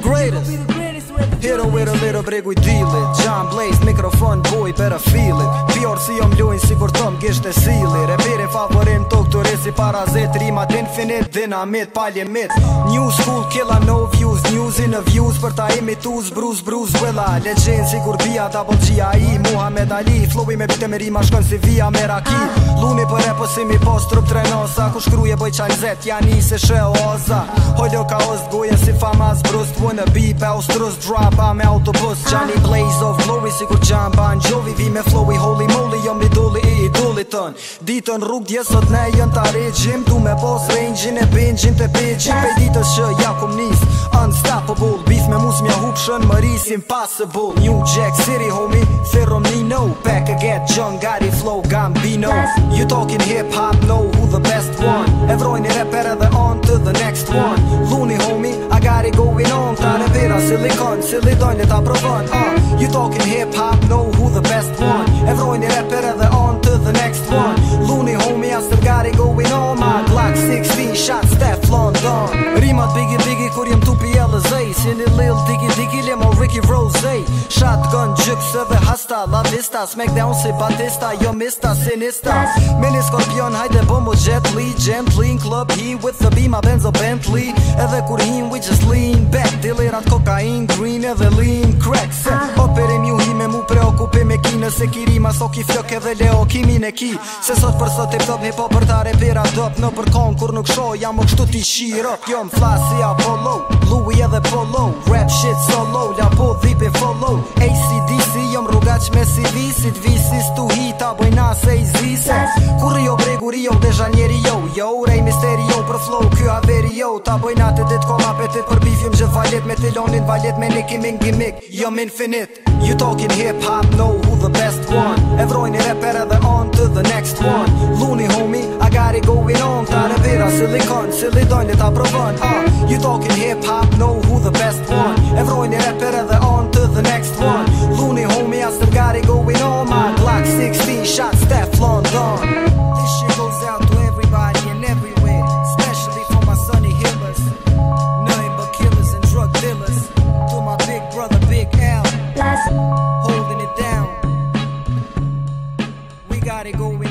greatest Hero with a little break with deal it John Blaze, microphone boy, better feel it Pior si jom lojnë si kur tëm gisht e sili Reperin favorim tok të resi parazit Rima të infinit, dinamit, paljemit New school, kill a no views, news bruz për ta imi tuz bruz bruz Vrëla, legend si kur bia ta bo i Muhammed Ali flowi me bitë me rima shkon si via me raki Luni për e posimi pos trup tre nosa Ku shkruje boj qaj nzet, ja nisi se oza Hojdo ka oz si fama zbrust Wanna be pe austrus, drop me autobus Gjani place of glory si kur qan ban jovi Vi me flowi holy moly, jom li doli i idoli tën Ditën rrug dje sot ne jën ta regjim Tu me pos rengjin e bingjin të pegjim Pe ditës që ja kum nis, unstoppable mus mja hupshën më ris impossible New Jack City homie, thirëm një no Back again, John Gary Flow Gambino You talking hip hop, know who the best one Evrojni rapper edhe on to the next one Looney homie, I got it goin' on Tare vera, silikon, silidojnë le ta provon uh. You talking hip hop, know who the best one Evrojni rapper edhe on to the next one rose Shotgun dhe hasta la vista Smackdown si batista jo mista sinista Mini skorpion hajde bombo gently Gently in club he with the beam a benzo Bentley Edhe kur him we just lean back dilirat kokain green edhe lean crack Se operim ju hi me mu preokupi me ki Nëse kiri ma so ki fjok edhe leo kimi ne ki Se sot për sot tip top hip hop për ta repira dop Në për kon kur nuk show jam më kështu ti shiro Jo më flasi Apollo, Louis edhe Polo tu hita, boj na se i zise Kurri jo breguri jo, deja njeri jo Jo urej misteri jo, për flow kjo averi jo Ta boj na të det kolla petit për bifjum gjë valet Me telonin valet me niki min gimik, jo min You talking hip hop, know who the best one Evrojni rapper edhe on to the next one Luni homie, I got it going on Tare vira, silikon, silidojnë ta provon uh, You talking hip hop, know who the best one gotta go